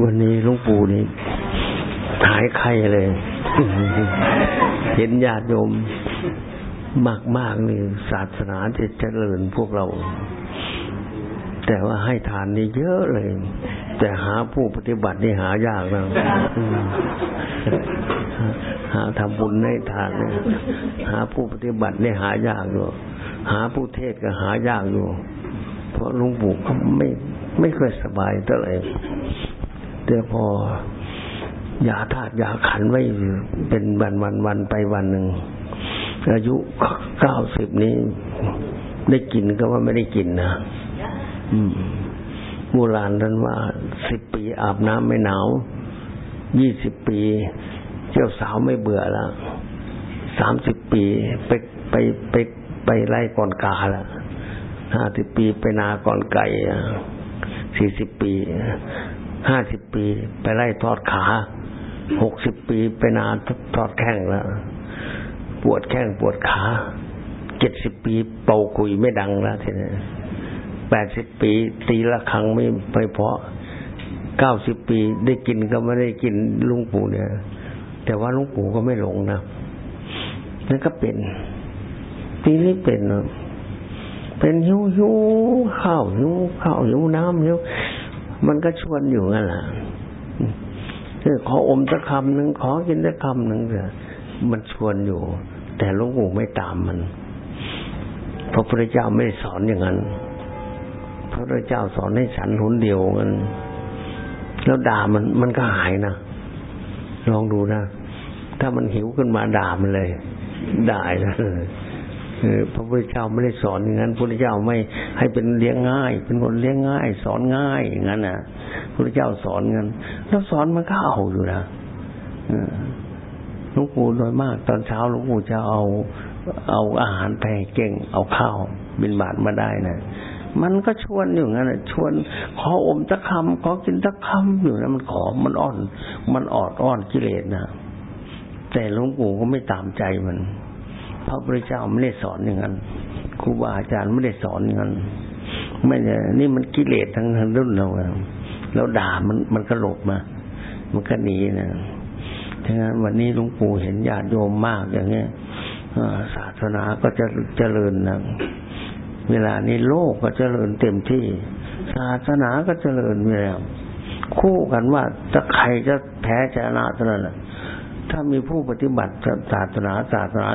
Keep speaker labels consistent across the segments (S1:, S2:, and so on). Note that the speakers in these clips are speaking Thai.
S1: วันนี้ลวงปู่นี่หายไข้เลย เห็นญาติโยมมากมากนี่ศาสนาจะเจริญพวกเรา แต่ว่าให้ทานนี่เยอะเลย แต่หาผู้ปฏิบัตินี่หายากนะหาทำบุญให้ทานเนี่ยหาผู้ปฏิบัตินี่หายากอยู่หาผู้เทศก็หายากอยู่ เพราะลวงปู่ก็ไม่ไม่ค่อยสบายเท่าไหร่ แต่พอยาธาตุยาขันไว้เป็นวันวันวันไปวันหนึ่งอายุเก้าสิบนี้ได้กินก็ว่าไม่ได้กินนะอืมโบราณท่านว่าสิบปีอาบน้ำไม่หนาวยี่สิบปีเจ้าสาวไม่เบื่อล้วสามสิบปีไปไปไปไปไล่ก่อนกาล้วห้าสิบปีไปนาก่อนไก่สี่สิบปี ห้าสิบปี ไปไล่ทอดขาหกสิบปีไปนาทอดแข้งแล้วปวดแข้งปวดขาเจ็ดสิบปีเป่าคุยไม่ดังแล้วทีนี้แปดสิบปี ตีละครั้งไม่ไม่เพาะเก้าสิบปีได้กินก็ไม่ได้กินลุงปู่เนี่ย แต่ว่าลุงปู่ก็ไม่หลงนะนั่นก็เป็นปีนี้เป็นเป็นหิวหิวข้าวหิวข้าวหิวน้ำหิว มันก็ชวนอยู่นั่นแหละขออมสักคำหนึ่งขอกินสักคำหนึ่งเถอะมันชวนอยู่ แต่หลวงปู่ไม่ตามมันพระพุทธเจ้าไม่สอนอย่างนั้น พระพุทธเจ้าสอนให้ฉันหุนเดียวกันแล้วด่ามันมันก็หายนะลองดูนะ ถ้ามันหิวขึ้นมาด่ามันเลย ได่าเลย พระพุทธเจ้าไม่ได้สอนอย่างนั้นพระพุทธเจ้าไม่ให้เป็นเลี้ยงง่าย เป็นคนเลี้ยงง่าย สอนง่ายอย่างนั้นนะพระพุทธเจ้าสอนงั้นแล้วสอนมันก็เอาอยู่นะหลวงปู่โดยมาก ตอนเช้าหลวงปู่จะเอา เอาอาหารไปเก่ง เอาข้าวบินบาทมาได้นะมันก็ชวนอยู่งั้นชวนขออมตะคำขอกินตะคำอยู่นะมันขอมันอ่อน มันออดอ้อนกิเลสนะแต่หลวงปู่ก็ไม่ตามใจมัน พระพุทธเจ้าไม่ได้สอนอย่างนั้นครูบาอาจารย์ไม่ได้สอนอย่างนั้นไม่เนี่ยนี่มันกิเลสทั้งทั้งรุ่นเราแล้วด่ามันมันก็หลบมา มันก็หนีนะทั้งนั้นวันนี้หลวงปู่เห็นญาติโยมมากอย่างเงี้ยศาสนาก็จะเจริญนะเวลานี้โลกก็เจริญเต็มที่ ศาสนาก็เจริญไปแล้วคู่กันว่าจะใครจะแพ้ชนะเท่านั้นแหละ ถ้ามีผู้ปฏิบัติศาสนาศาสนา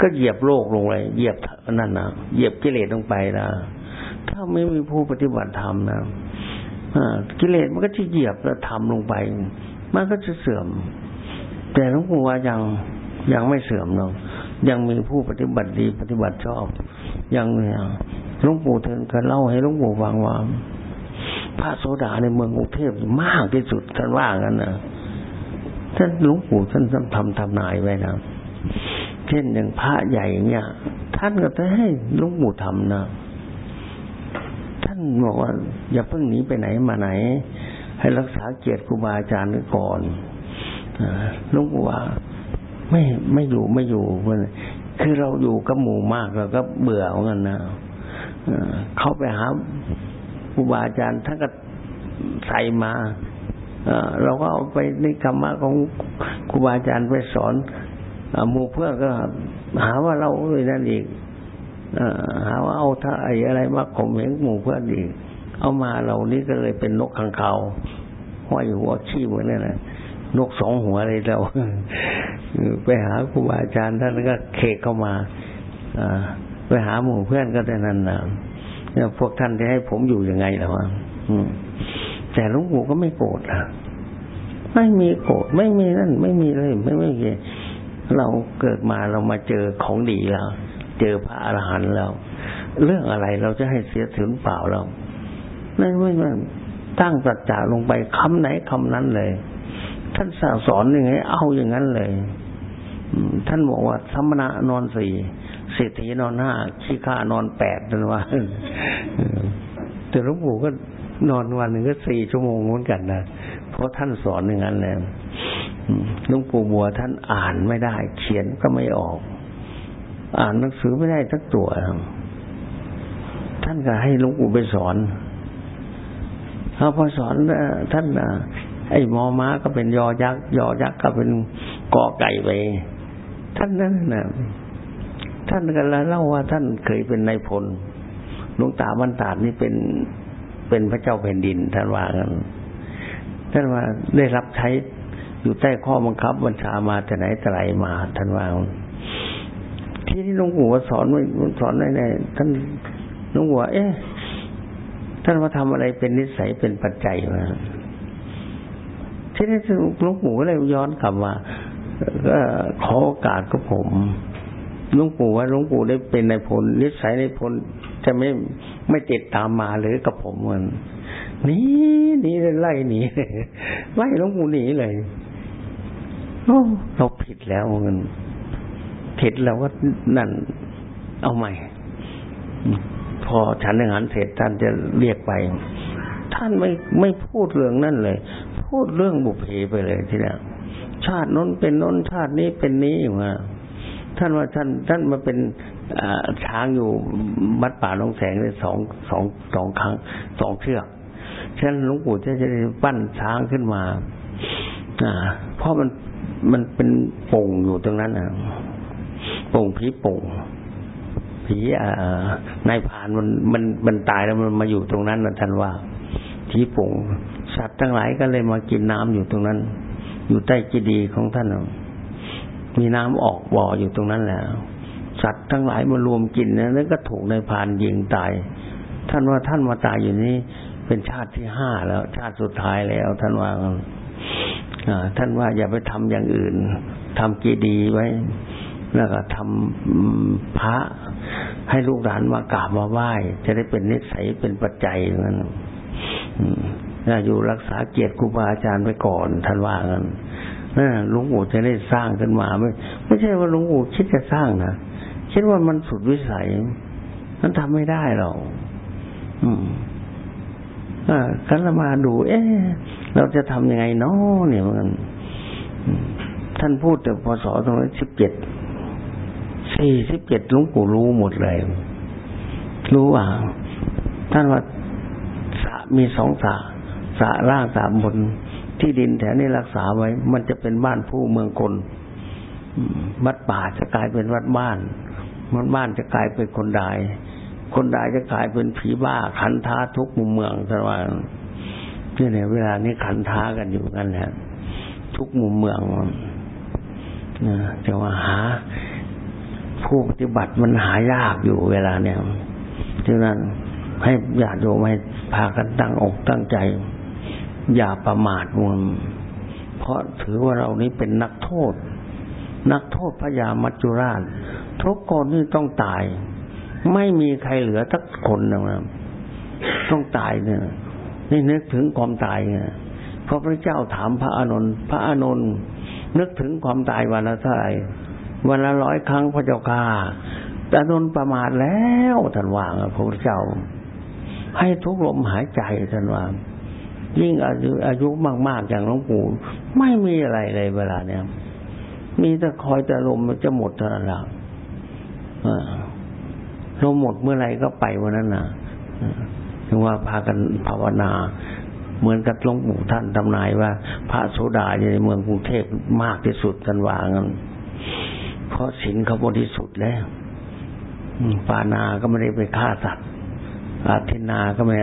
S1: ก็เหยียบโลกลงเลยเหยียบนั่นนะเหยียบกิเลสลงไปนะถ้าไม่มีผู้ปฏิบัติธรรมนะกิเลสมันก็จะเหยียบแล้วทำลงไป มันก็จะเสื่อม แต่หลวงปู่ว่ายังยังไม่เสื่อมหรอกยังมีผู้ปฏิบัติดีปฏิบัติชอบ ยังเนี่ยหลวงปู่เทินเคยเล่าให้หลวงปู่ฟังว่าพระโสดาในเมืองกรุงเทพมากที่สุดท่านว่างั้นนะ ท่านหลวงปู่ท่านทำทำนายไว้นะเช่นอย่างพระใหญ่เนี่ย ท่านก็จะให้หลวงปู่ทำนะท่านบอกว่า อย่าเพิ่งหนีไปไหนมาไหน ให้รักษาเกียรติครูบาอาจารย์ก่อนหลวงปู่ว่าไม่ไม่อยู่ไม่อยู่คือเราอยู่กับหมู่มากเราก็เบื่อเหมือนกันนะเขาไปหาครูบาอาจารย์ท่านก็ใส่มา เราก็เอาไปในธรรมะของครูบาอาจารย์ไปสอนหมู่เพื่อนก็หาว่าเราเอ้ยนั่นอีกหาว่าเอาถ้าไอ้อะไรมาข่มเหงหมู่เพื่อนอีก เอามาเหล่านี้ก็เลยเป็นนกขังเขาห้อยหัวขี้เหมือนนั่นแหละนกสองหัวเลยเราไปหาครูบาอาจารย์ท่านก็เคกเข้ามาไปหาหมู่เพื่อนก็แต่นั้นนะพวกท่านจะให้ผมอยู่ยังไงล่ะวะ แต่หลวงปู่ก็ไม่โกรธนะไม่มีโกรธไม่มีนั่น ไม่มีเลยไม่ไม่เกเราเกิดมาเรามาเจอของดีแล้วเจอพระอรหันต์แล้ว เรื่องอะไรเราจะให้เสียถึงเปล่าเราไม่ไม่ไม่ตั้งสัจจะลงไปคำไหนคำนั้นเลย ท่านสั่งสอนยังไงเอาอย่างนั้นเลยท่านบอกว่าสมณะนอนสี่เศรษฐีนอนห้าขี้ข้านอนแปดนั่นว่าแต่หลวงปู่ก็ นอนวันหนึ่งก็สี่ชั่วโมงเหมือนกันนะเพราะท่านสอนอย่างนั้นแล้วหลวงปู่บัวท่านอ่านไม่ได้ เขียนก็ไม่ออก อ่านหนังสือไม่ได้สักตัว ท่านก็ให้ลวงปู่ไปสอนพอพอสอนท่านไอ้มอม้าก็เป็นยอยักษ์ยอยักษ์ก็เป็นกอไก่ไปท่านนั้นนะท่านก็เล่าว่าท่านเคยเป็นนายพลหลวงตาบรรดาดนี่เป็น เป็นพระเจ้าแผ่นดินท่านว่ากันท่านว่าได้รับใช้อยู่ใต้ข้อบังคับบัญชามาแต่ไหนแต่ไรมาท่านว่าที่ที่หลวงปู่สอนไว้สอนไว้ในท่านหลวงปู่เอ๊ะท่านว่าทำอะไรเป็นนิสัยเป็นปัจจัยมาที่นี้หลวงปู่ก็เลยย้อนกลับมาก็ขอโอกาสกับผมหลวงปู่ว่าหลวงปู่ได้เป็นในผลนิสัยในผล จะไม่ไม่ติดตามมาหรือกับผมเหมือนนี่นี่ไล่หนีไล่หลวงปู่หนีเลยโอ้เราผิดแล้วเงินผิดแล้วว่านั่น เอาใหม่ พอฉันอาหารเสร็จท่านจะเรียกไป ท่านไม่ไม่พูดเรื่องนั่นเลย พูดเรื่องบุพเพไปเลยทีนี้ชาติน้นเป็นน้นชาตินี้เป็นนี้อยู่มาท่านว่าท่านท่านมาเป็น ช้างอยู่มัดป่าลงแสงเลยสองสองสองครั้งสองเชือกฉะนั้นหลวงปู่จะจะปั้นช้างขึ้นมา อ่า เพราะมันมันเป็นป่งอยู่ตรงนั้นอะป่งผีป่งผีอ่านายพานมันมันมันตายแล้วมันมาอยู่ตรงนั้นนะท่านว่าผีป่งสัตว์ทั้งหลายก็เลยมากินน้ำอยู่ตรงนั้น อยู่ใต้จีดีของท่านมีน้ำออกบ่ออยู่ตรงนั้นแหละ สัตว์ทั้งหลายมารวมกินนะนั้นก็ถูกในพานยิงตาย ท่านว่าท่านมาตายอยู่นี้เป็นชาติที่ห้าแล้ว ชาติสุดท้ายแล้ว ท่านว่าท่านว่าอย่าไปทำอย่างอื่นทำกีดีไว้ แล้วก็ทำพระให้ลูกหลานมากราบมาไหว้ จะได้เป็นนิสัยเป็นปัจจัยนั้นอยู่รักษาเกียรติครูบาอาจารย์ไว้ก่อนท่านว่ากันนะหลวงปู่จะได้สร้างขึ้นมาไม่ไม่ใช่ว่าหลวงปู่คิดจะสร้างนะ คิดว่ามันสุดวิสัยมันทำไม่ได้หรอกอืมอ่ากันละมาดู เอ๊ะเราจะทำยังไงเนาะเนี่ยมันท่านพูดแต่พศตรงนั้นสิบเจ็ดสี่สิบเจ็ดลวงปู่รู้หมดเลย รู้ว่า ท่านว่าสะมีสองสะสะล่างสามบนที่ดินแถวนี้รักษาไว้ มันจะเป็นบ้านผู้เมืองคนวัดป่าจะกลายเป็นวัดบ้าน วัดบ้านจะกลายเป็นคนดาย คนดายจะกลายเป็นผีบ้าขันท้าทุกมุมเมืองแต่ว่านี่เนี่ยเวลานี้ขันท้ากันอยู่กันแหละทุกมุมเมืองนะจะว่าหา ผู้ปฏิบัติมันหายากอยู่เวลาเนี่ยฉะนั้นให้ญาติโยมให้พากันตั้งอกตั้งใจ อย่าประมาทมันเพราะถือว่าเรานี้เป็นนักโทษ นักโทษพญามัจจุราช ทุกคนนี่ต้องตาย ไม่มีใครเหลือสักคนนะครับต้องตายเนี่ยนี่นึกถึงความตายเนี่ยพระพุทธเจ้าถามพระอานนท์พระอานนท์นึกถึงความตายวันละเท่าไหร่วันละร้อยครั้งพระเจ้าค่ะแต่นนประมาทแล้วท่านว่างพระพุทธเจ้า ให้ทุกลมหายใจท่านว่ายิ่งอายุอายุมากๆอย่างหลวงปู่ไม่มีอะไรเลยเวลาเนี้ยมีแต่คอยแต่ลมมันจะหมดเท่านั้น แหละลมหมดเมื่อไรก็ไปวันนั้นนะถึงว่าพากันภาวนา เหมือนกับหลวงปู่ท่านทำนายว่า พระโสดาอยู่ในเมืองกรุงเทพมากที่สุดกันวางันเพราะศีลเขาบริสุทธิ์แล้วปานาก็ไม่ได้ไปฆ่าสัตว์อาทินาก็ไม่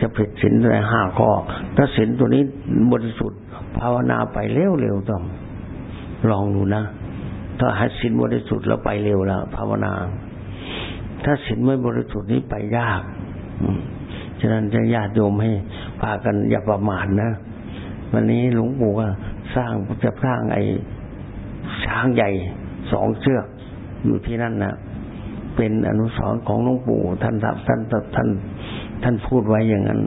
S1: จะผิดศีลอะไรห้าข้อถ้าศีลตัวนี้บริสุทธิ์ภาวนาไปเร็วๆต้อง ลองดูนะ ถ้าหาศีลบริสุทธิ์แล้วไปเร็วแล้วภาวนา ถ้าศีลไม่บริสุทธิ์นี้ไปยากฉะนั้นจะญาติโยมให้พากันอย่าประมาทนะวันนี้หลวงปู่ก็สร้างจะสร้างไอ้ช้างใหญ่สองเชือกอยู่ที่นั่นนะเป็นอนุสรณ์ของหลวงปู่ท่านท่านท่านท่านท่านพูดไว้อย่างนั้น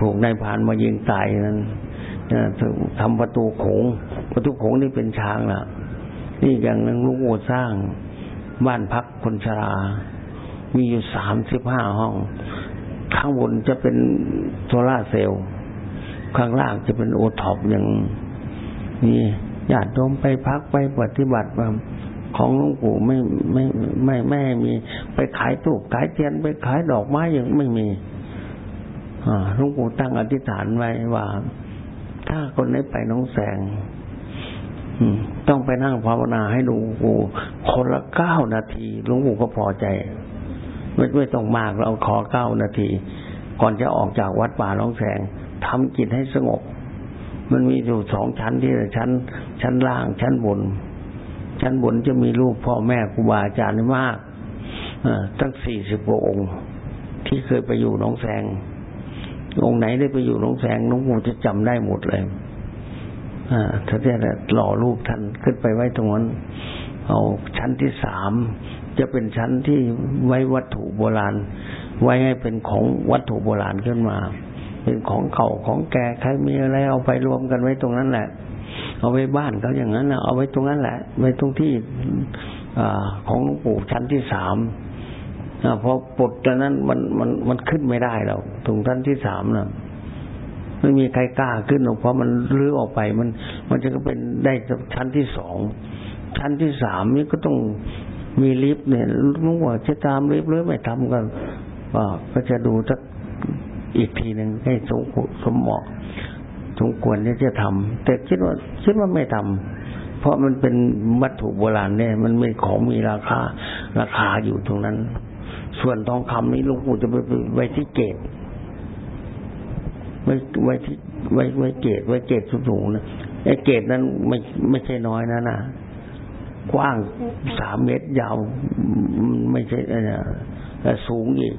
S1: ถูกนายพานมายิงตายนั้นทำประตูโขงประตูโขงนี่เป็นช้างล่ะ นี่อย่างหนึ่งลุงโอสร้างบ้านพักคนชรา มีอยู่สามสิบห้าห้อง ข้างบนจะเป็นโซล่าเซลล์ ข้างล่างจะเป็นโอท็อปอย่างนี้ญาติโยมไปพักไปปฏิบัติมาของหลวงปู่ไม่ไม่ไม่ไม่มีไปขายธูปขายเทียนไปขายดอกไม้ยังไม่มีหลวงปู่ตั้งอธิษฐานไว้ว่า ถ้าคนไหนไปน้องแสง ต้องไปนั่งภาวนาให้หลวงปู่คนละเก้านาทีหลวงปู่ก็พอใจ ไม่ไม่ต้องมากเราขอเก้านาที ก่อนจะออกจากวัดป่าน้องแสงทำจิตให้สงบ มันมีอยู่สองชั้นที่ชั้น ชั้นล่าง ชั้นบน ชั้นบนจะมีรูปพ่อแม่ครูบาอาจารย์มากตั้งสี่สิบกว่าองค์ ที่เคยไปอยู่น้องแสง องค์ไหนได้ไปอยู่น้องแสงน้องปู่จะจำได้หมดเลย อ่าถ้าจะหล่อรูปท่านขึ้นไปไว้ตรงนั้น เอาชั้นที่สามจะเป็นชั้นที่ไว้วัตถุโบราณ ไว้ให้เป็นของวัตถุโบราณขึ้นมา เป็นของเก่าของแก่ใครมีอะไรเอาไปรวมกันไว้ตรงนั้นแหละ เอาไว้บ้านเขาอย่างนั้นนะเอาไว้ตรงนั้นแหละ ไว้ตรงที่อของหลวงปู่ชั้นที่สามพอปลดตอนนั้นมันมันมันขึ้นไม่ได้แล้วตรงชั้นที่สามน่ะ ไม่มีใครกล้าขึ้นหรอกเพราะมันรื้อออกไปมัน มันจะก็เป็นได้ชั้นที่สองชั้นที่สามนี่ก็ต้องมีลิฟต์เนี่ยลุงว่าจะตามลิฟต์หรือไม่ทำกันก็จะดูสักอีกทีหนึ่งให้สมสมเหมาะสมควรที่จะทำแต่คิดว่าคิดว่าไม่ทำเพราะมันเป็นวัตถุโบราณเนี่ย มันไม่ของมีราคาราคาอยู่ตรงนั้น ส่วนทองคำนี้ลุงปู่จะไปไว้ที่เกต ไว้ไว้ที่ไว้ไว้เกตไว้เกตสูงๆนะไอ้เกตนั้นไม่ไม่ใช่น้อยนะนะกว้างสามเมตรยาวไม่ใช่เนี่ยแต่สูงอีก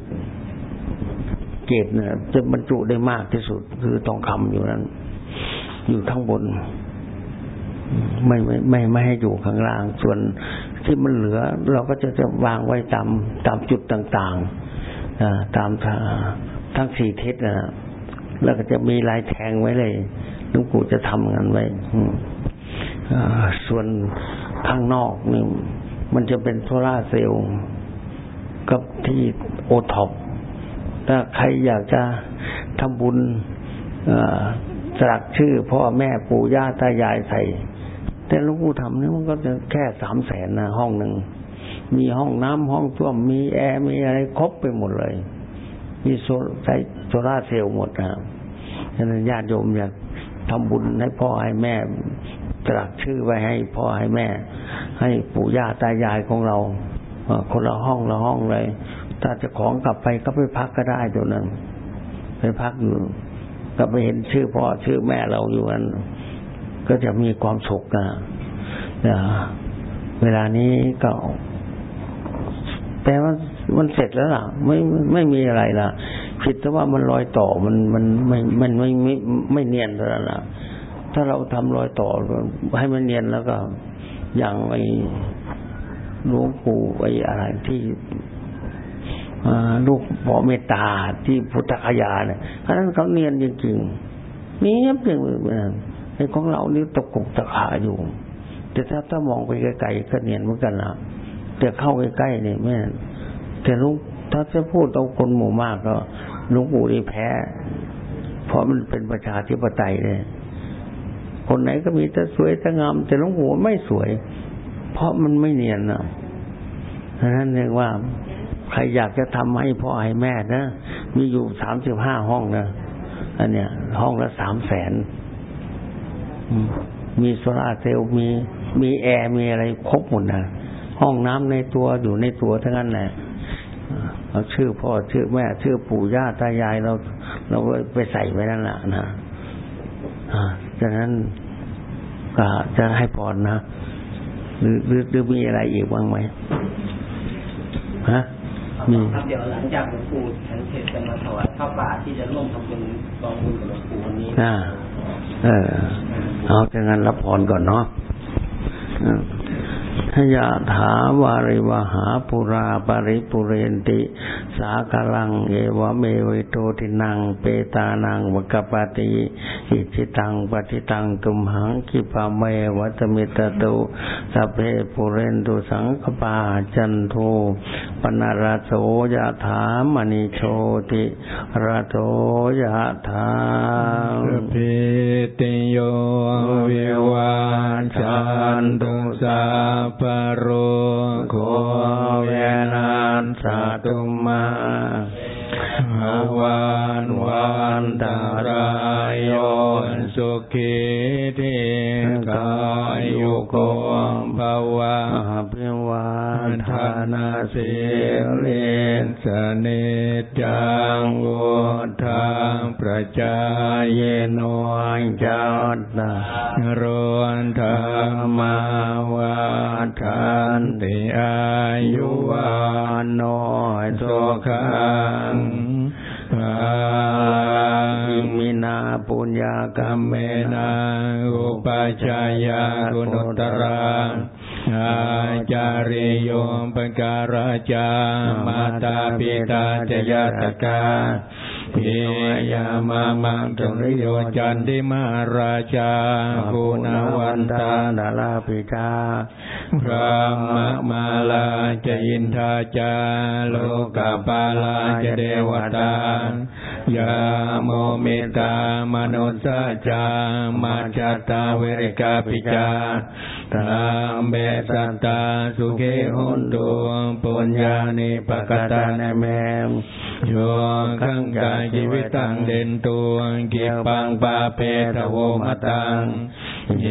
S1: เกตเนี่ยจะบรรจุได้มากที่สุด คือทองคำอยู่นั้น อยู่ข้างบน ไม่ไม่ไม่ไม่ให้อยู่ข้างล่าง ส่วนที่มันเหลือ เราก็จะจะวางไว้ตามตามจุดต่างๆตามทั้งสี่ทิศนะ แล้วก็จะมีลายแทงไว้เลยหลวงปู่จะทำงานไว้ส่วนข้างนอกนี่มันจะเป็นโซล่าเซลล์กับที่โอท็อปถ้าใครอยากจะทำบุญสลักชื่อพ่อแม่ปู่ย่าตายายใส่ แต่ลุงปู่ทำนี่มันก็จะแค่สามแสนนะห้องหนึ่ง มีห้องน้ำห้องส้วมมีแอร์มีอะไรครบไปหมดเลย มีโซใช้โซล่าเซลล์หมดนะครับฉะนั้นญาติโยมอยากทำบุญให้พ่อให้แม่ตรักชื่อไว้ให้พ่อให้แม่ ให้ปู่ย่าตายายของเราคนละห้องละห้องเลย ถ้าจะของกลับไปก็ไปพักก็ได้ตัวนั้น ไปพักอยู่ ก็ไปเห็นชื่อพ่อชื่อแม่เราอยู่นั้นก็จะมีความสุขนะเวลานี้ก็ แต่ว่า มันเสร็จแล้วล่ะ ไม่ไม่มีอะไรล่ะ ผิดแต่ว่ามันรอยต่อมันมันไม่มันไม่ไม่ไม่เนียนเท่านั้นล่ะถ้าเราทำรอยต่อให้มันเนียนแล้วก็ อย่างไอ้หลวงปู่ไอ้อะไรที่ลูกพ่อเมตตาที่พุทธคยาเนี่ยอันนั้นเขาเนียนจริงๆเนียบจริงไอ้ของเรานี่ตะกุกตะขาอยู่ แต่ถ้าถ้ามองไปไกลๆก็เนียนเหมือนกันนะแต่เข้าใกล้ๆเนี่ยแม่ แต่ลุงถ้าจะพูดเอาคนหมู่มากก็ลุงปู่นี่แพ้ เพราะมันเป็นประชาธิปไตยเลยคนไหนก็มีแต่สวยแต่งาม แต่ลุงปู่ไม่สวย เพราะมันไม่เนียนนะเพราะนั้นเรียกว่า ใครอยากจะทำให้พ่อให้แม่นะมีอยู่สามสิบห้าห้องนะอันเนี้ย ห้องละสามแสนมีโซลาเซลล์มีมีแอร์มีอะไรครบหมดนะห้องน้ำในตัวอยู่ในตัวทั้งนั้นแหละ เอาชื่อพ่อชื่อแม่ ชื่อปู่ย่าตายายเรา เราไปใส่ไว้นั่นแหละนะอ่าฉะนั้นก็จะให้พรนะหรือหรือหรือมีอะไรอีกบ้างไหมฮะ
S2: มีครับเดี๋ยวหลังจากหลวงปู่ฉันเสร็จจะมาถวายข้าวป่าที่จะร่วมทำบุญกองบุญกับหลวงปู่วันนี้อ่าเออ
S1: เอาจะงั้นรับพรก่อนเนาะ ยะถาวาริวหาปุราปริปุเรนติ สากลัง เอวเมวิโตทินังเปตานังวกปาติ อิจิตังปฏิตังตุมหังคิปาเมวัตมิตตุสัพเพปุเรนตุสังกปาจันโทปนาราโสยะถามณิโชติระโตยะถา
S3: ปิติโยวิวาจันตุสา ปโรโคเวนันสาตุมาวันวันตารายโยสุ สุขีทิกายุโกภวะ
S4: พิวา
S3: ทานาสิลิสเนจังวุฒาประจายโนจัตตารนธรรมาวาทันติอายุวานโนสุขัง
S4: มินาปุญญากรรมเมนา
S3: อุปชายากุณตรา อาจาริโยมปการาจามาตาปิตาจยตกาพิยามามังจริโยจันติมาราชาภูนาวันตาดาลาปิกาพระมมาลาจะอินทาจาโลกาปาลาจะเดวตายาโมเมตามนุสจามาจตาเวริกาปิจา ตามเบสตาสุเกหุนดวงปุญญาณิปกตาเนเมมโยขังกายชีวิตังเด่นตัวเกียปังปาเปตโวมตังเย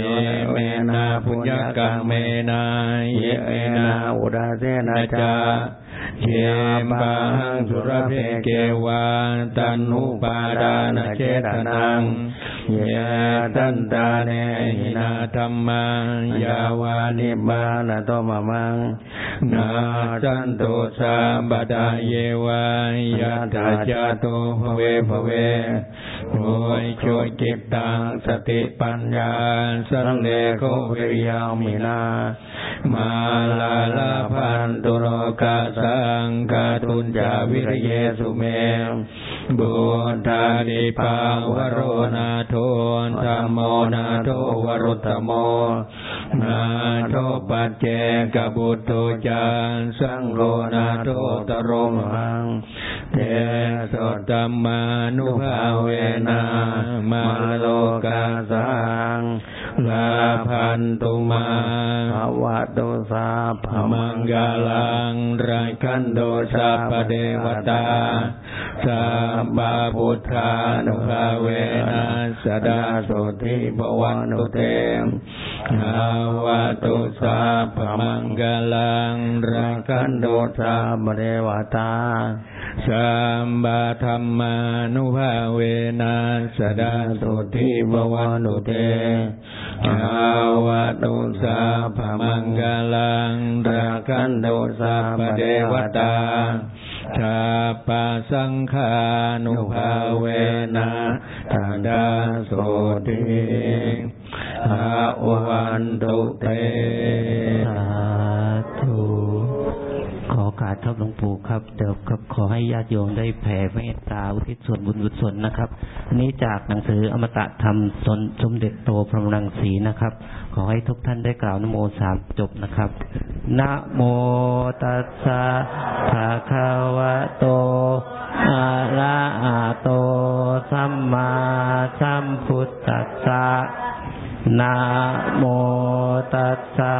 S3: เมนาปุญญกังเมนาเยเอนาอุดาเสนาจา เยบังสุรเพเกวาตันุปาดานเจตนังเยตันตาเนหินาธรรมังยาวานิบาลโตมะมังนาจันโตสาบดาเยวายาตาจาตุภเวภเว โวยช่วยจิตตังสติปัญญาสังเลโกวิริยามินา มาลาลาพันตุโรกาสังกาตุนจาวิรเยสุเม บุธานิภาวโรนาโทนธรรมโมนาโทวรุตโม นาโทปัจเจกบุตโตจานสังโรนาโทตรมังเทสตมานุภาเวนามาโลกาสังลาพันตุมาภวะโตสาภมังกาลังราคันโดสาปเดวตา สัมบาพุทธานุภาเวนะสดาสุทิภวันตุเตมภาวะตุสาภมังกาลังราคันโดสาปเดวตาสัมบาธรรมานุภาเวนะสดาสุทิภวันตุเตภาวะตุสาภมังกาลังราคันโดสาปเดวตา ชาปาสังฆานุภาเวนะทาดาโสติอาวันตุเต
S4: สา ขอการทับหลวงปู่ครับเดี๋ยวครับขอให้ญาติโยมได้แผ่เมตตาอุทิศส่วนบุญกุศลนะครับนี้จากหนังสืออมตะธรรมสนสมเด็จโตพระมรังสีนะครับ ขอให้ทุกท่านได้กล่าวนโมสามจบนะครับนะโมตัสสะภะคะวะโตอะระหะโตสัมมาสัมพุทธัสสะ นะโมตัสสะ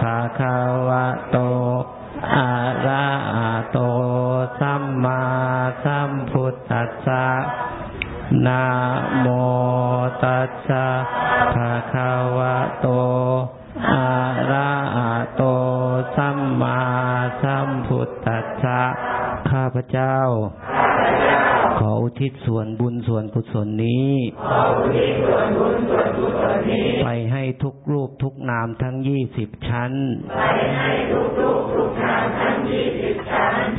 S4: ภะคะวะโตอะระหะโตสัมมาสัมพุทธัสสะนะโมตัสสะภะคะวะโตอะระหะโตสัมมาสัมพุทธัสสะข้าพเจ้า ทิศส่วนบุญส่วนกุศลนี้ ไปให้ทุกรูปทุกนามทั้งยี่สิบชั้น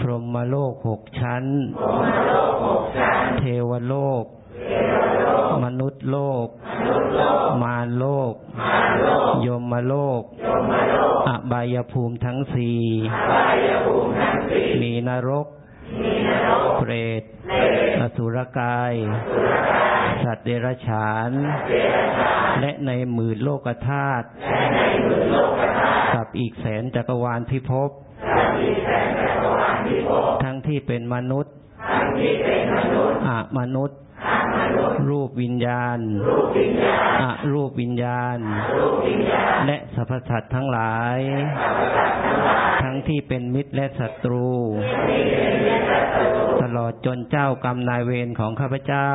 S4: พรหมโลกหกชั้น เทวโลกมนุษย์โลก มารโลก ยมโลก อบายภูมิทั้งสี่ มีนรก เปรตอสุรกาย สัตว์เดรัจฉาน และในหมื่นโลกธาตุกับอีกแสนจักรวาลพิภพ ทั้งที่เป็นมนุษย์อะมนุษย์ รูปวิญญาณอะรูปวิญญาณ และสรรพสัตว์ทั้งหลาย ทั้งที่เป็นมิตรและศัตรู ตลอดจนเจ้ากรรมนายเวรของข้าพเจ้า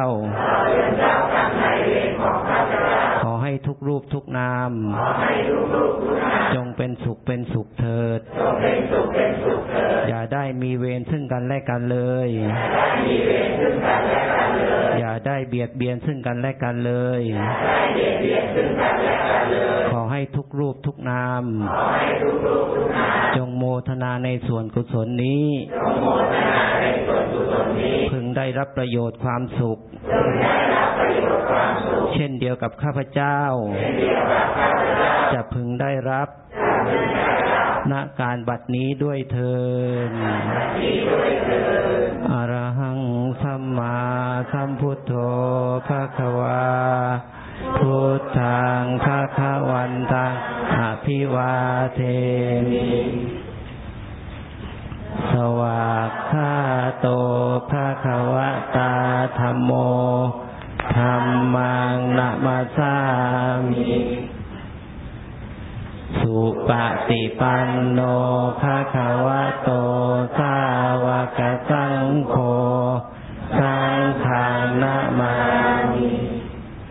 S4: ทุกรูปทุกนาม จงเป็นสุขเป็นสุขเถิด อย่าได้มีเวรซึ่งกันและกันเลย อย่าได้เบียดเบียนซึ่งกันและกันเลยขอให้ทุกรูปทุกนามจงโมทนาในส่วนกุศลนี้พึงได้รับประโยชน์ความสุข เช่นเดียวกับข้าพเจ้า จะพึงได้รับณการบัดนี้ด้วยเทินอรหังสัม มาสัมพุทโธภะคะวาพุทธังภะคะวันตังอภิวาเทมิสวากขาโตภะคะวะตาธรรมโมธรรมังนมาสามิสุปฏิปันโนภะคะวะโตสาวกสังโฆ karena